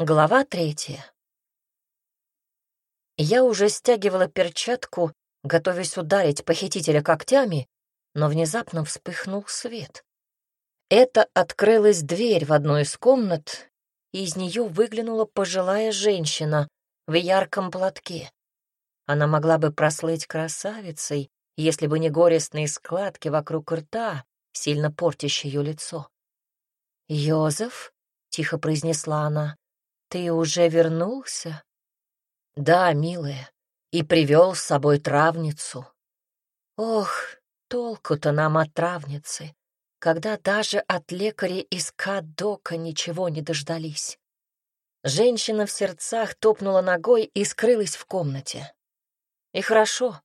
Глава третья. Я уже стягивала перчатку, готовясь ударить похитителя когтями, но внезапно вспыхнул свет. Это открылась дверь в одну из комнат, и из нее выглянула пожилая женщина в ярком платке. Она могла бы прослыть красавицей, если бы не горестные складки вокруг рта, сильно портящие ее лицо. «Йозеф?» — тихо произнесла она. «Ты уже вернулся?» «Да, милая, и привел с собой травницу». «Ох, толку-то нам от травницы, когда даже от лекаря из Кадока ничего не дождались». Женщина в сердцах топнула ногой и скрылась в комнате. И хорошо,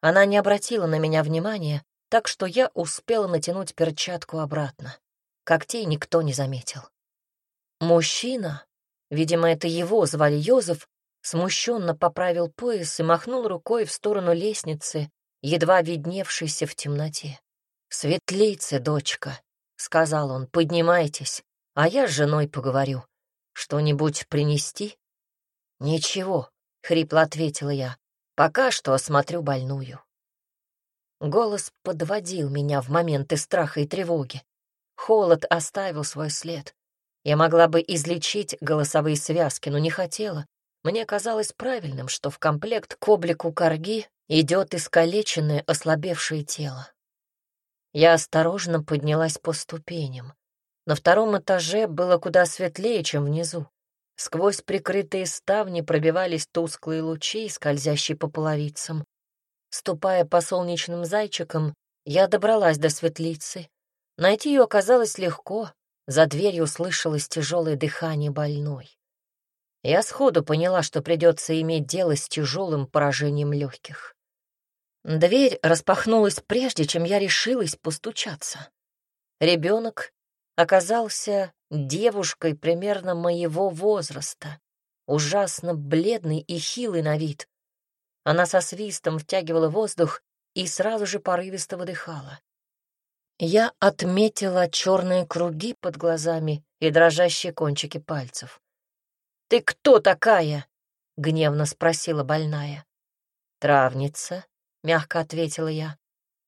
она не обратила на меня внимания, так что я успела натянуть перчатку обратно. Когтей никто не заметил. Мужчина, Видимо, это его звали Йозеф, смущенно поправил пояс и махнул рукой в сторону лестницы, едва видневшейся в темноте. «Светлицы, дочка», — сказал он, — «поднимайтесь, а я с женой поговорю. Что-нибудь принести?» «Ничего», — хрипло ответила я, — «пока что осмотрю больную». Голос подводил меня в моменты страха и тревоги. Холод оставил свой след. Я могла бы излечить голосовые связки, но не хотела. Мне казалось правильным, что в комплект к облику корги идет искалеченное, ослабевшее тело. Я осторожно поднялась по ступеням. На втором этаже было куда светлее, чем внизу. Сквозь прикрытые ставни пробивались тусклые лучи, скользящие по половицам. Ступая по солнечным зайчикам, я добралась до светлицы. Найти ее оказалось легко, за дверью слышалось тяжелое дыхание больной. Я сходу поняла, что придется иметь дело с тяжелым поражением легких. Дверь распахнулась прежде, чем я решилась постучаться. Ребенок оказался девушкой примерно моего возраста, ужасно бледный и хилый на вид. Она со свистом втягивала воздух и сразу же порывисто выдыхала. Я отметила черные круги под глазами и дрожащие кончики пальцев. «Ты кто такая?» — гневно спросила больная. «Травница», — мягко ответила я.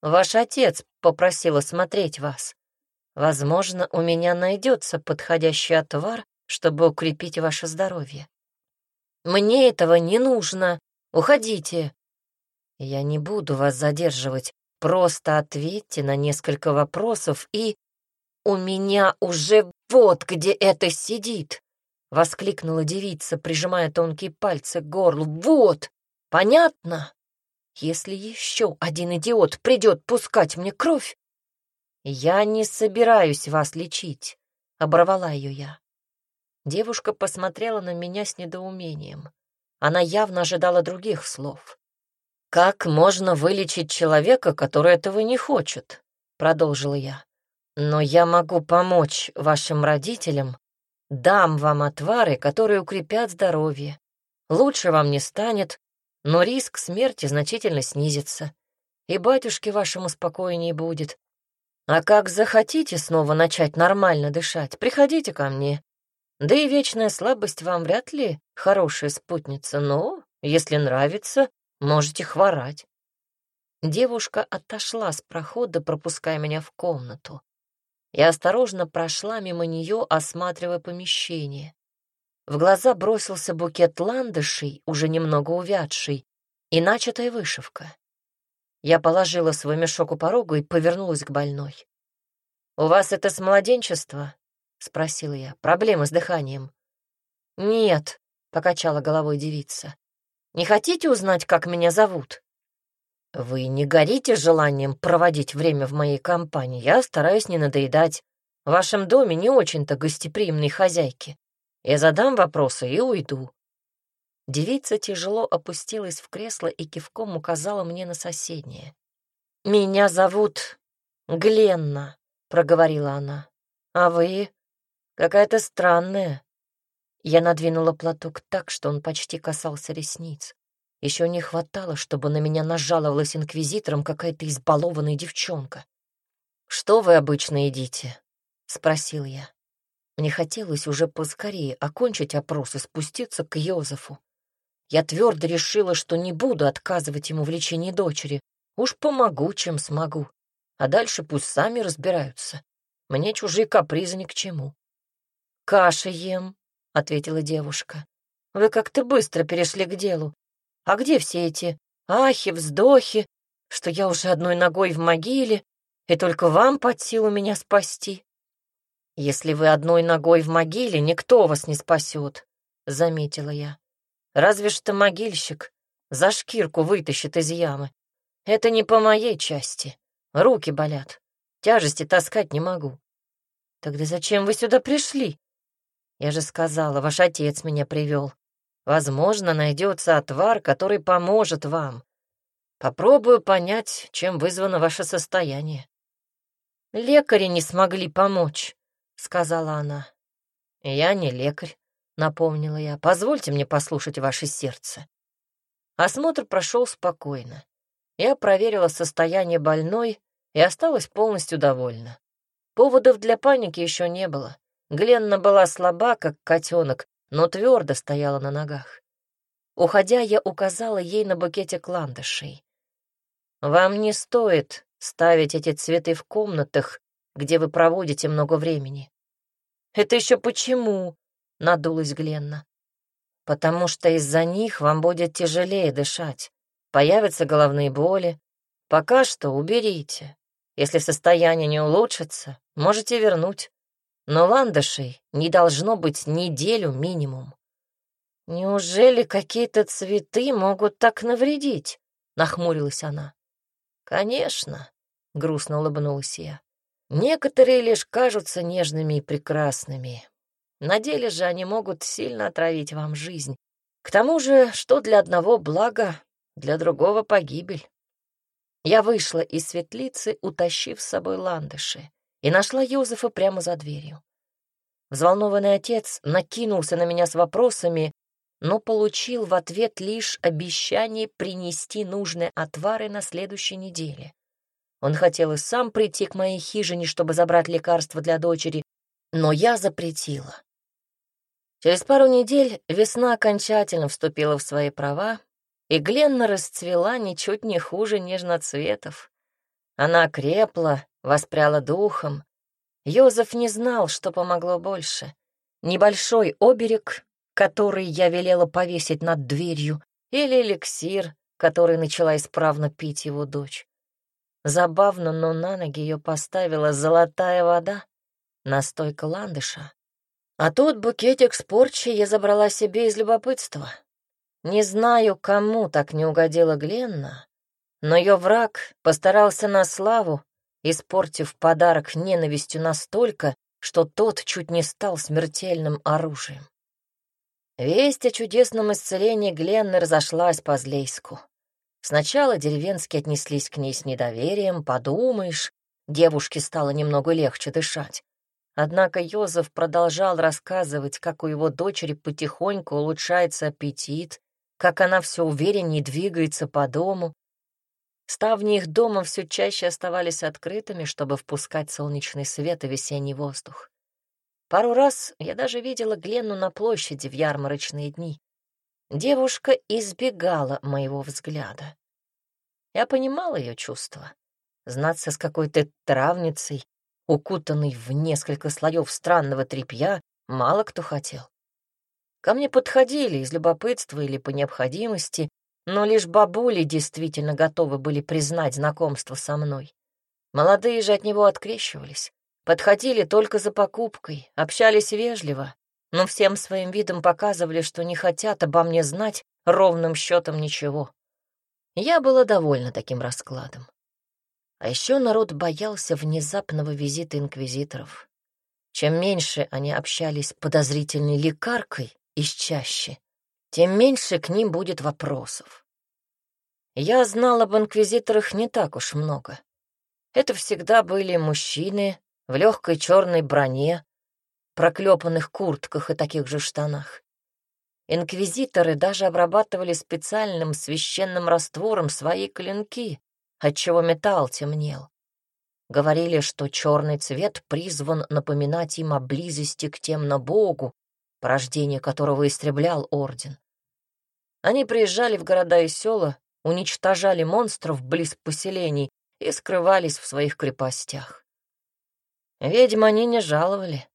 «Ваш отец попросил осмотреть вас. Возможно, у меня найдется подходящий отвар, чтобы укрепить ваше здоровье». «Мне этого не нужно. Уходите». «Я не буду вас задерживать. Просто ответьте на несколько вопросов и... «У меня уже вот где это сидит!» — воскликнула девица, прижимая тонкие пальцы к горлу. «Вот! Понятно? Если еще один идиот придет пускать мне кровь, я не собираюсь вас лечить», — оборвала ее я. Девушка посмотрела на меня с недоумением. Она явно ожидала других слов. «Как можно вылечить человека, который этого не хочет?» — продолжила я. «Но я могу помочь вашим родителям, дам вам отвары, которые укрепят здоровье. Лучше вам не станет, но риск смерти значительно снизится, и батюшке вашему спокойнее будет. А как захотите снова начать нормально дышать, приходите ко мне. Да и вечная слабость вам вряд ли хорошая спутница, но, если нравится, Можете хворать. Девушка отошла с прохода, пропуская меня в комнату. Я осторожно прошла мимо нее, осматривая помещение. В глаза бросился букет ландышей, уже немного увядший, и начатая вышивка. Я положила свой мешок у порога и повернулась к больной. «У вас это с младенчества?» — спросила я. «Проблемы с дыханием?» «Нет», — покачала головой девица. Не хотите узнать, как меня зовут?» «Вы не горите желанием проводить время в моей компании. Я стараюсь не надоедать. В вашем доме не очень-то гостеприимные хозяйки. Я задам вопросы и уйду». Девица тяжело опустилась в кресло и кивком указала мне на соседнее. «Меня зовут Гленна», — проговорила она. «А вы? Какая-то странная. Я надвинула платок так, что он почти касался ресниц. Еще не хватало, чтобы на меня нажаловалась инквизитором какая-то избалованная девчонка. «Что вы обычно едите?» — спросил я. Мне хотелось уже поскорее окончить опрос и спуститься к Йозефу. Я твердо решила, что не буду отказывать ему в лечении дочери. Уж помогу, чем смогу. А дальше пусть сами разбираются. Мне чужие капризы ни к чему. «Каши ем», — ответила девушка. «Вы как-то быстро перешли к делу. А где все эти ахи, вздохи, что я уже одной ногой в могиле, и только вам под силу меня спасти?» «Если вы одной ногой в могиле, никто вас не спасет», — заметила я. Разве что могильщик за шкирку вытащит из ямы. Это не по моей части. Руки болят. Тяжести таскать не могу. Тогда зачем вы сюда пришли? Я же сказала, ваш отец меня привел. Возможно, найдется отвар, который поможет вам. Попробую понять, чем вызвано ваше состояние. Лекари не смогли помочь, сказала она. Я не лекарь, напомнила я. «Позвольте мне послушать ваше сердце». Осмотр прошел спокойно. Я проверила состояние больной и осталась полностью довольна. Поводов для паники еще не было. Гленна была слаба, как котенок, но твердо стояла на ногах. Уходя, я указала ей на букете ландышей. «Вам не стоит ставить эти цветы в комнатах, где вы проводите много времени». «Это еще почему?» — надулась Гленна. «Потому что из-за них вам будет тяжелее дышать. Появятся головные боли. Пока что уберите. Если состояние не улучшится, можете вернуть. Но ландышей не должно быть неделю минимум». «Неужели какие-то цветы могут так навредить?» — нахмурилась она. «Конечно», — грустно улыбнулась я. «Некоторые лишь кажутся нежными и прекрасными, на деле же они могут сильно отравить вам жизнь. К тому же, что для одного благо, для другого погибель. Я вышла из светлицы, утащив с собой ландыши, и нашла Юзефа прямо за дверью. Взволнованный отец накинулся на меня с вопросами, но получил в ответ лишь обещание принести нужные отвары на следующей неделе. Он хотел и сам прийти к моей хижине, чтобы забрать лекарства для дочери, но я запретила. Через пару недель весна окончательно вступила в свои права, и Гленна расцвела ничуть не хуже нежноцветов. Она крепла, воспряла духом. Йозеф не знал, что помогло больше. Небольшой оберег, который я велела повесить над дверью, или эликсир, который начала исправно пить его дочь. Забавно, но на ноги ее поставила золотая вода, настойка ландыша. А тот букетик с порчей я забрала себе из любопытства. Не знаю, кому так не угодила Гленна, но ее враг постарался на славу, испортив подарок ненавистью настолько, что тот чуть не стал смертельным оружием. Весть о чудесном исцелении Гленны разошлась по Злейску. Сначала деревенские отнеслись к ней с недоверием, подумаешь, девушке стало немного легче дышать. Однако Йозеф продолжал рассказывать, как у его дочери потихоньку улучшается аппетит, как она все увереннее двигается по дому. Ставни их дома все чаще оставались открытыми, чтобы впускать солнечный свет и весенний воздух. Пару раз я даже видела Гленну на площади в ярмарочные дни. Девушка избегала моего взгляда. Я понимала ее чувства. Знаться с какой-то травницей, укутанный в несколько слоев странного тряпья, мало кто хотел. Ко мне подходили из любопытства или по необходимости, но лишь бабули действительно готовы были признать знакомство со мной. Молодые же от него открещивались, подходили только за покупкой, общались вежливо, но всем своим видом показывали, что не хотят обо мне знать ровным счетом ничего. Я была довольна таким раскладом. А еще народ боялся внезапного визита инквизиторов. Чем меньше они общались с подозрительной лекаркой из чаще, тем меньше к ним будет вопросов. Я знал об инквизиторах не так уж много. Это всегда были мужчины в легкой черной броне, проклепанных куртках и таких же штанах. Инквизиторы даже обрабатывали специальным священным раствором свои клинки, отчего металл темнел. Говорили, что черный цвет призван напоминать им о близости к темно-богу, порождение которого истреблял орден. Они приезжали в города и села, уничтожали монстров близ поселений и скрывались в своих крепостях. Ведьм они не жаловали,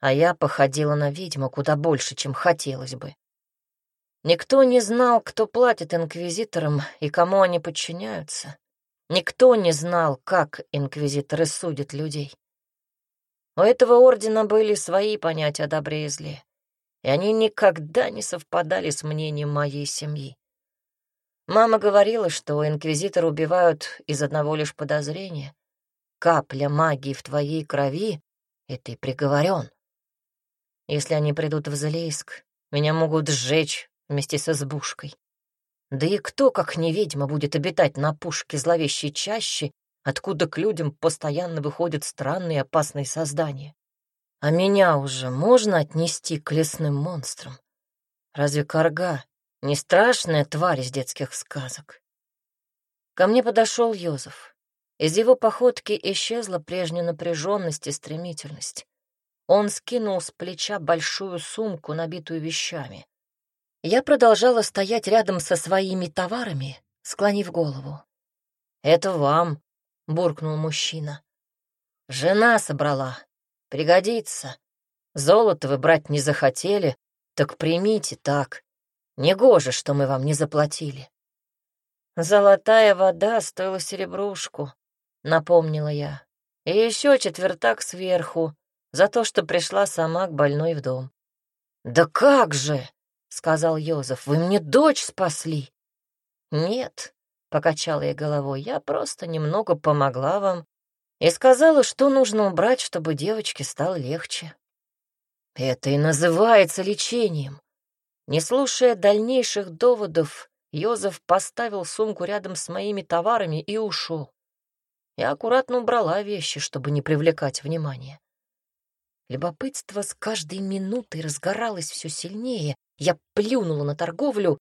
а я походила на ведьму куда больше, чем хотелось бы. Никто не знал, кто платит инквизиторам и кому они подчиняются. Никто не знал, как инквизиторы судят людей. У этого ордена были свои понятия о добре и зле, и они никогда не совпадали с мнением моей семьи. Мама говорила, что инквизиторы убивают из одного лишь подозрения. Капля магии в твоей крови, и ты приговорен. Если они придут в Залейск, меня могут сжечь вместе с избушкой. Да и кто, как не ведьма, будет обитать на пушке зловещей чащи, откуда к людям постоянно выходят странные опасные создания? А меня уже можно отнести к лесным монстрам? Разве корга не страшная тварь из детских сказок? Ко мне подошел Йозеф. Из его походки исчезла прежняя напряженность и стремительность. Он скинул с плеча большую сумку, набитую вещами. Я продолжала стоять рядом со своими товарами, склонив голову. «Это вам», — буркнул мужчина. «Жена собрала. Пригодится. Золото вы брать не захотели, так примите так. Негоже, что мы вам не заплатили». «Золотая вода стоила серебрушку», — напомнила я. «И еще четвертак сверху за то, что пришла сама к больной в дом». «Да как же!» — сказал Йозеф. «Вы мне дочь спасли!» «Нет», — покачала я головой, — «я просто немного помогла вам и сказала, что нужно убрать, чтобы девочке стало легче». «Это и называется лечением». Не слушая дальнейших доводов, Йозеф поставил сумку рядом с моими товарами и ушел. Я аккуратно убрала вещи, чтобы не привлекать внимания. Любопытство с каждой минутой разгоралось все сильнее, я плюнула на торговлю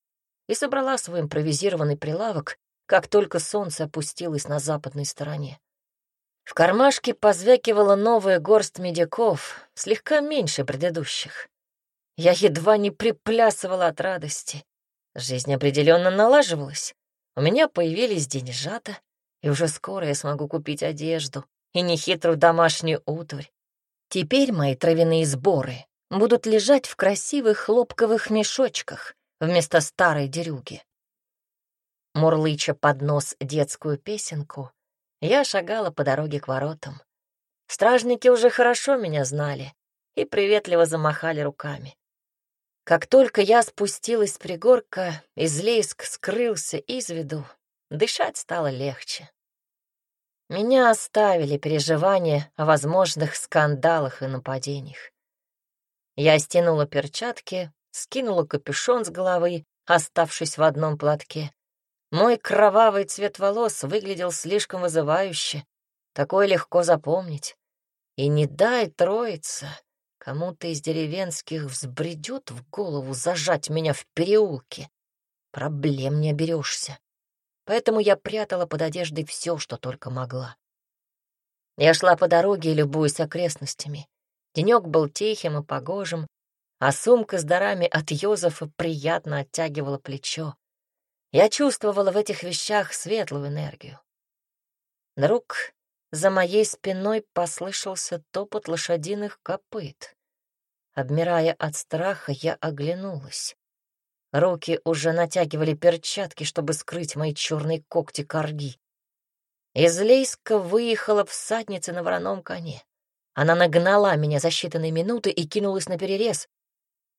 и собрала свой импровизированный прилавок, как только солнце опустилось на западной стороне. В кармашке позвякивала новая горсть медиков, слегка меньше предыдущих. Я едва не приплясывала от радости. Жизнь определенно налаживалась. У меня появились деньжата, и уже скоро я смогу купить одежду и нехитрую домашнюю утварь. Теперь мои травяные сборы будут лежать в красивых хлопковых мешочках вместо старой дерюги. Мурлыча под нос детскую песенку, я шагала по дороге к воротам. Стражники уже хорошо меня знали и приветливо замахали руками. Как только я спустилась с пригорка, Излейск скрылся из виду, дышать стало легче. Меня оставили переживания о возможных скандалах и нападениях. Я стянула перчатки, скинула капюшон с головы, оставшись в одном платке. Мой кровавый цвет волос выглядел слишком вызывающе, такое легко запомнить. И не дай троица, кому-то из деревенских взбредет в голову зажать меня в переулке. Проблем не оберешься. Поэтому я прятала под одеждой все, что только могла. Я шла по дороге, любуясь окрестностями. Денек был тихим и погожим, а сумка с дарами от Йозефа приятно оттягивала плечо. Я чувствовала в этих вещах светлую энергию. Вдруг за моей спиной послышался топот лошадиных копыт. Обмирая от страха, я оглянулась. Руки уже натягивали перчатки, чтобы скрыть мои черные когти корги. Из Лейска выехала всадница на вороном коне. Она нагнала меня за считанные минуты и кинулась на перерез.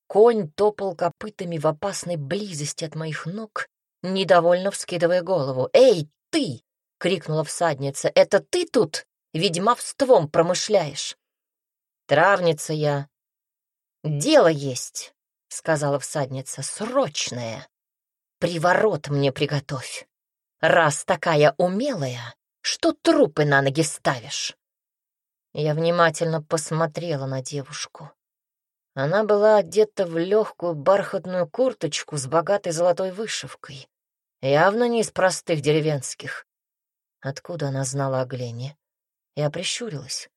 Конь топал копытами в опасной близости от моих ног, недовольно вскидывая голову. «Эй, ты!» — крикнула всадница. «Это ты тут ведьмовством промышляешь?» «Травница я». «Дело есть», — сказала всадница, — «срочное. Приворот мне приготовь. Раз такая умелая, что трупы на ноги ставишь?» Я внимательно посмотрела на девушку. Она была одета в легкую бархатную курточку с богатой золотой вышивкой. Явно не из простых деревенских. Откуда она знала о Глене? Я прищурилась.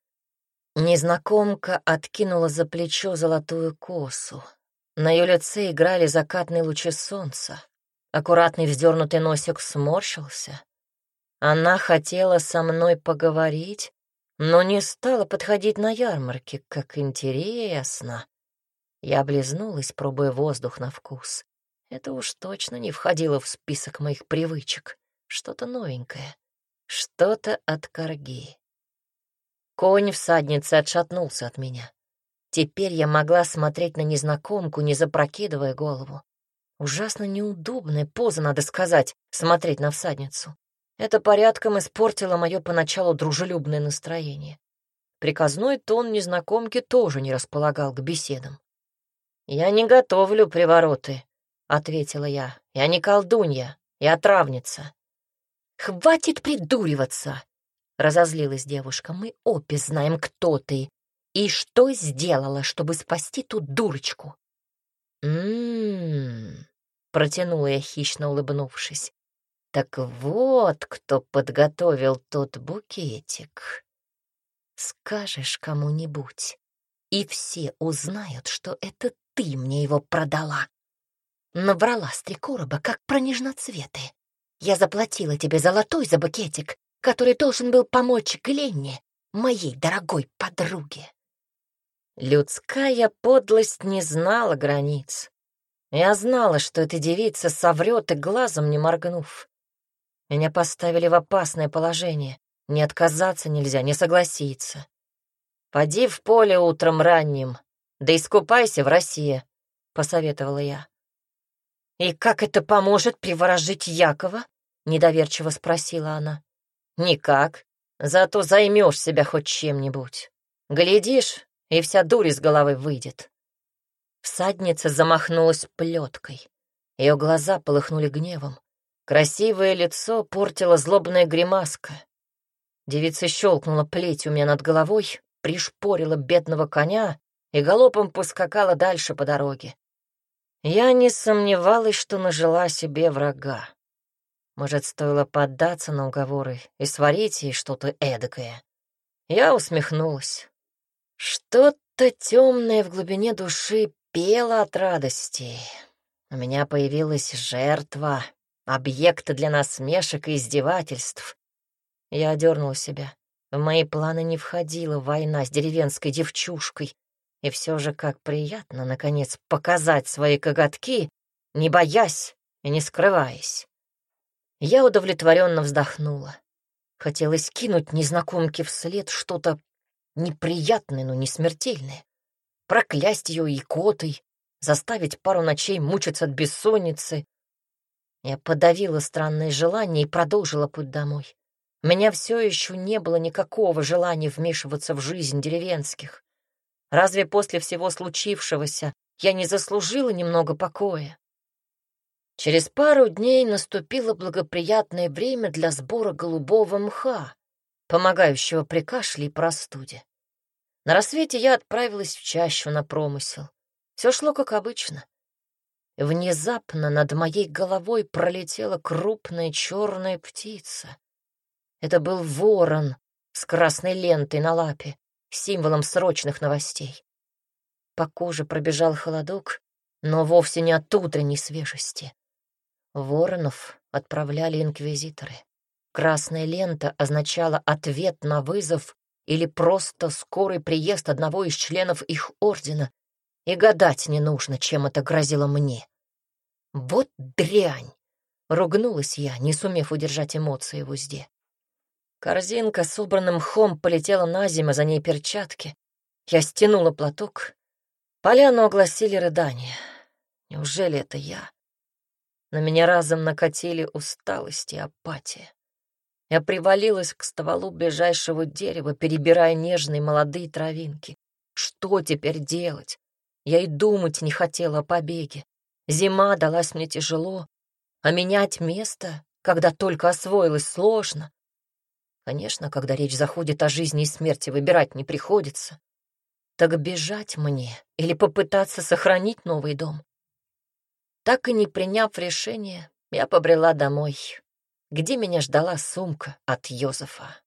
Незнакомка откинула за плечо золотую косу. На ее лице играли закатные лучи солнца. Аккуратный вздернутый носик сморщился. Она хотела со мной поговорить, но не стала подходить на ярмарке. Как интересно. Я облизнулась, пробуя воздух на вкус. Это уж точно не входило в список моих привычек. Что-то новенькое. Что-то от корги. Конь всадницы отшатнулся от меня. Теперь я могла смотреть на незнакомку, не запрокидывая голову. Ужасно неудобная поза, надо сказать, смотреть на всадницу. Это порядком испортило мое поначалу дружелюбное настроение. Приказной тон незнакомки тоже не располагал к беседам. «Я не готовлю привороты», — ответила я. «Я не колдунья, я травница». «Хватит придуриваться!» — разозлилась девушка. «Мы обе знаем, кто ты и что сделала, чтобы спасти ту дурочку». «М-м-м», протянула я, хищно улыбнувшись. «Так вот, кто подготовил тот букетик. Скажешь кому-нибудь, и все узнают, что это ты мне его продала. Набрала с как про нежноцветы. Я заплатила тебе золотой за букетик, который должен был помочь Гленне, моей дорогой подруге. Людская подлость не знала границ. Я знала, что эта девица соврет и глазом не моргнув. Меня поставили в опасное положение. Не отказаться нельзя, не согласиться. Поди в поле утром ранним, да искупайся в России, — посоветовала я. «И как это поможет приворожить Якова?» — недоверчиво спросила она. «Никак. Зато займешь себя хоть чем-нибудь. Глядишь, и вся дурь из головы выйдет». Всадница замахнулась плеткой. Ее глаза полыхнули гневом. Красивое лицо портила злобная гримаска. Девица щелкнула плетью у меня над головой, пришпорила бедного коня и галопом поскакала дальше по дороге. Я не сомневалась, что нажила себе врага. Может, стоило поддаться на уговоры и сварить ей что-то эдакое. Я усмехнулась. Что-то темное в глубине души пело от радости. У меня появилась жертва, объект для насмешек и издевательств. Я одернула себя. В мои планы не входила война с деревенской девчушкой. И все же как приятно, наконец, показать свои коготки, не боясь и не скрываясь. Я удовлетворенно вздохнула. Хотелось кинуть незнакомке вслед что-то неприятное, но не смертельное. Проклясть ее икотой, заставить пару ночей мучиться от бессонницы. Я подавила странное желание и продолжила путь домой. У меня все еще не было никакого желания вмешиваться в жизнь деревенских. Разве после всего случившегося я не заслужила немного покоя? Через пару дней наступило благоприятное время для сбора голубого мха, помогающего при кашле и простуде. На рассвете я отправилась в чащу на промысел. Все шло как обычно. Внезапно над моей головой пролетела крупная черная птица. Это был ворон с красной лентой на лапе, символом срочных новостей. По коже пробежал холодок, но вовсе не от утренней свежести. Воронов отправляли инквизиторы. Красная лента означала ответ на вызов или просто скорый приезд одного из членов их ордена, и гадать не нужно, чем это грозило мне. Вот дрянь! Ругнулась я, не сумев удержать эмоции в узде. Корзинка с убранным мхом полетела на зиму, за ней перчатки. Я стянула платок. Поляну огласили рыдания. Неужели это я? На меня разом накатили усталость и апатия. Я привалилась к стволу ближайшего дерева, перебирая нежные молодые травинки. Что теперь делать? Я и думать не хотела о побеге. Зима далась мне тяжело, а менять место, когда только освоилась, сложно. Конечно, когда речь заходит о жизни и смерти, выбирать не приходится. Так бежать мне или попытаться сохранить новый дом? Так и не приняв решение, я побрела домой, где меня ждала сумка от Йозефа.